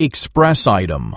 Express item.